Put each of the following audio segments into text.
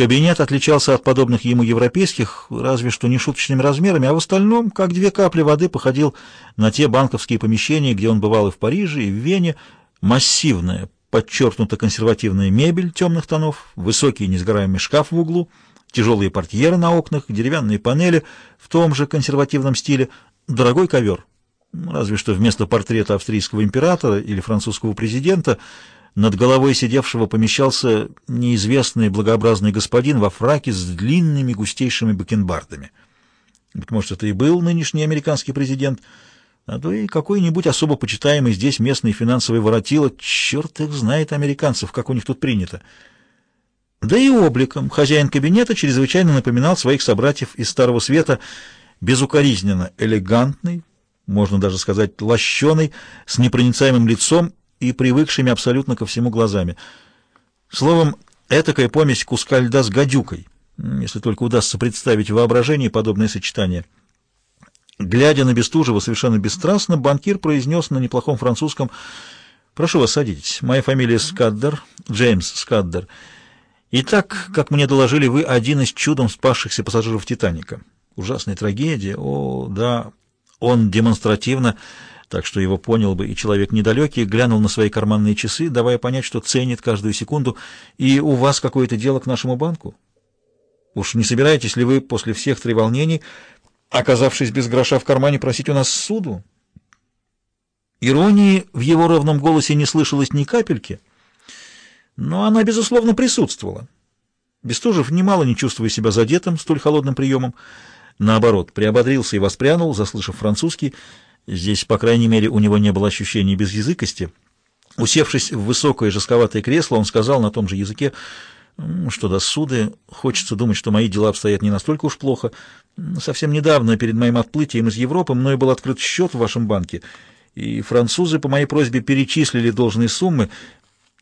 Кабинет отличался от подобных ему европейских, разве что не шуточными размерами, а в остальном, как две капли воды, походил на те банковские помещения, где он бывал и в Париже, и в Вене. Массивная, подчеркнуто консервативная мебель темных тонов, высокий несгораемый шкаф в углу, тяжелые портьеры на окнах, деревянные панели в том же консервативном стиле, дорогой ковер. Разве что вместо портрета австрийского императора или французского президента над головой сидевшего помещался неизвестный благообразный господин во фраке с длинными густейшими бакенбардами. Быть может, это и был нынешний американский президент, а то и какой-нибудь особо почитаемый здесь местный финансовый воротило. Черт их знает американцев, как у них тут принято. Да и обликом хозяин кабинета чрезвычайно напоминал своих собратьев из Старого Света, безукоризненно элегантный, можно даже сказать лощеный, с непроницаемым лицом и привыкшими абсолютно ко всему глазами. Словом, этакая помесь куска льда с гадюкой, если только удастся представить в воображении подобное сочетание. Глядя на Бестужева совершенно бесстрастно, банкир произнес на неплохом французском «Прошу вас, садитесь. Моя фамилия Скаддер, Джеймс Скаддер». Итак, как мне доложили, вы один из чудом спасшихся пассажиров «Титаника». Ужасная трагедия. О, да. Он демонстративно, так что его понял бы и человек недалекий, глянул на свои карманные часы, давая понять, что ценит каждую секунду. И у вас какое-то дело к нашему банку? Уж не собираетесь ли вы после всех треволнений, оказавшись без гроша в кармане, просить у нас суду? Иронии в его ровном голосе не слышалось ни капельки, — но она, безусловно, присутствовала. Бестужев, немало не чувствуя себя задетым столь холодным приемом, наоборот, приободрился и воспрянул, заслышав французский. Здесь, по крайней мере, у него не было ощущения безязыкости. Усевшись в высокое жестковатое кресло, он сказал на том же языке, что до суды, хочется думать, что мои дела обстоят не настолько уж плохо. Совсем недавно, перед моим отплытием из Европы, мной был открыт счет в вашем банке, и французы по моей просьбе перечислили должные суммы,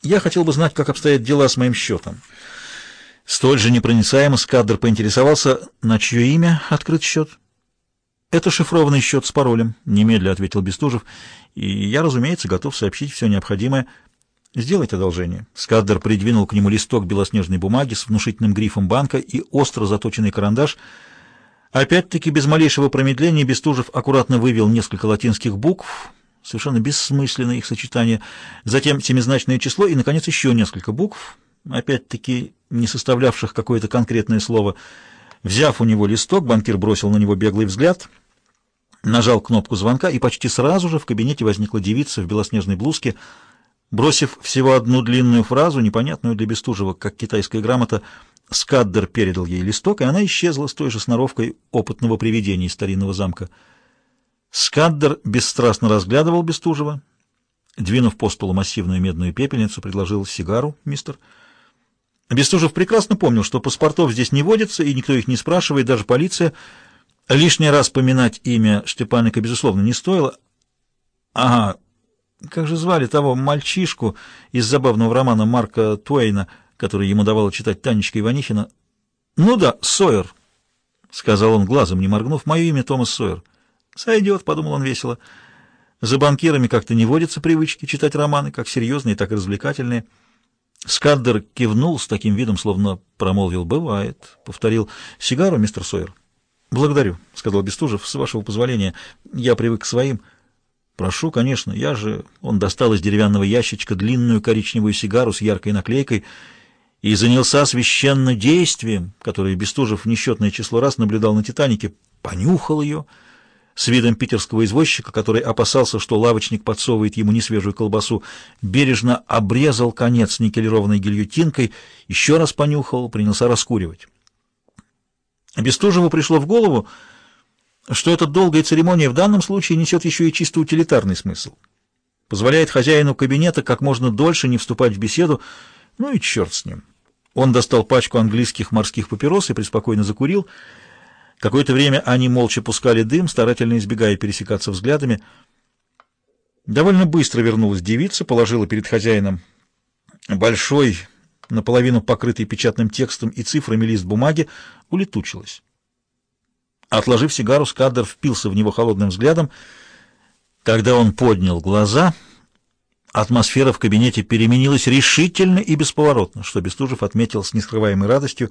я хотел бы знать, как обстоят дела с моим счетом. Столь же непроницаемо Скаддер поинтересовался, на чье имя открыт счет. «Это шифрованный счет с паролем», — немедля ответил Бестужев, «и я, разумеется, готов сообщить все необходимое. Сделайте одолжение». Скаддер придвинул к нему листок белоснежной бумаги с внушительным грифом банка и остро заточенный карандаш. Опять-таки, без малейшего промедления, Бестужев аккуратно вывел несколько латинских букв, совершенно бессмысленное их сочетание, затем семизначное число и, наконец, еще несколько букв, опять-таки не составлявших какое-то конкретное слово. Взяв у него листок, банкир бросил на него беглый взгляд, нажал кнопку звонка, и почти сразу же в кабинете возникла девица в белоснежной блузке, Бросив всего одну длинную фразу, непонятную для Бестужева, как китайская грамота, Скаддер передал ей листок, и она исчезла с той же сноровкой опытного привидения старинного замка. Скаддер бесстрастно разглядывал Бестужева. Двинув по столу массивную медную пепельницу, предложил сигару, мистер. Бестужев прекрасно помнил, что паспортов здесь не водится, и никто их не спрашивает, даже полиция. Лишний раз поминать имя Штепаника, безусловно, не стоило. Ага, как же звали того мальчишку из забавного романа Марка Туэйна, который ему давала читать Танечка Иванихина? Ну да, Сойер, — сказал он глазом, не моргнув, — мое имя Томас Сойер. «Сойдет», — подумал он весело. «За банкирами как-то не водятся привычки читать романы, как серьезные, так и развлекательные». Скаддер кивнул с таким видом, словно промолвил «бывает», повторил «сигару, мистер Сойер». «Благодарю», — сказал Бестужев, — «с вашего позволения, я привык к своим». «Прошу, конечно, я же...» Он достал из деревянного ящичка длинную коричневую сигару с яркой наклейкой и занялся священным действием, которое Бестужев несчетное число раз наблюдал на «Титанике», понюхал ее — с видом питерского извозчика, который опасался, что лавочник подсовывает ему несвежую колбасу, бережно обрезал конец никелированной гильотинкой, еще раз понюхал, принялся раскуривать. Бестужеву пришло в голову, что эта долгая церемония в данном случае несет еще и чисто утилитарный смысл. Позволяет хозяину кабинета как можно дольше не вступать в беседу, ну и черт с ним. Он достал пачку английских морских папирос и преспокойно закурил, Какое-то время они молча пускали дым, старательно избегая пересекаться взглядами. Довольно быстро вернулась девица, положила перед хозяином большой, наполовину покрытый печатным текстом и цифрами лист бумаги, улетучилась. Отложив сигару, Скаддер впился в него холодным взглядом. Когда он поднял глаза, Атмосфера в кабинете переменилась решительно и бесповоротно, что Бестужев отметил с нескрываемой радостью.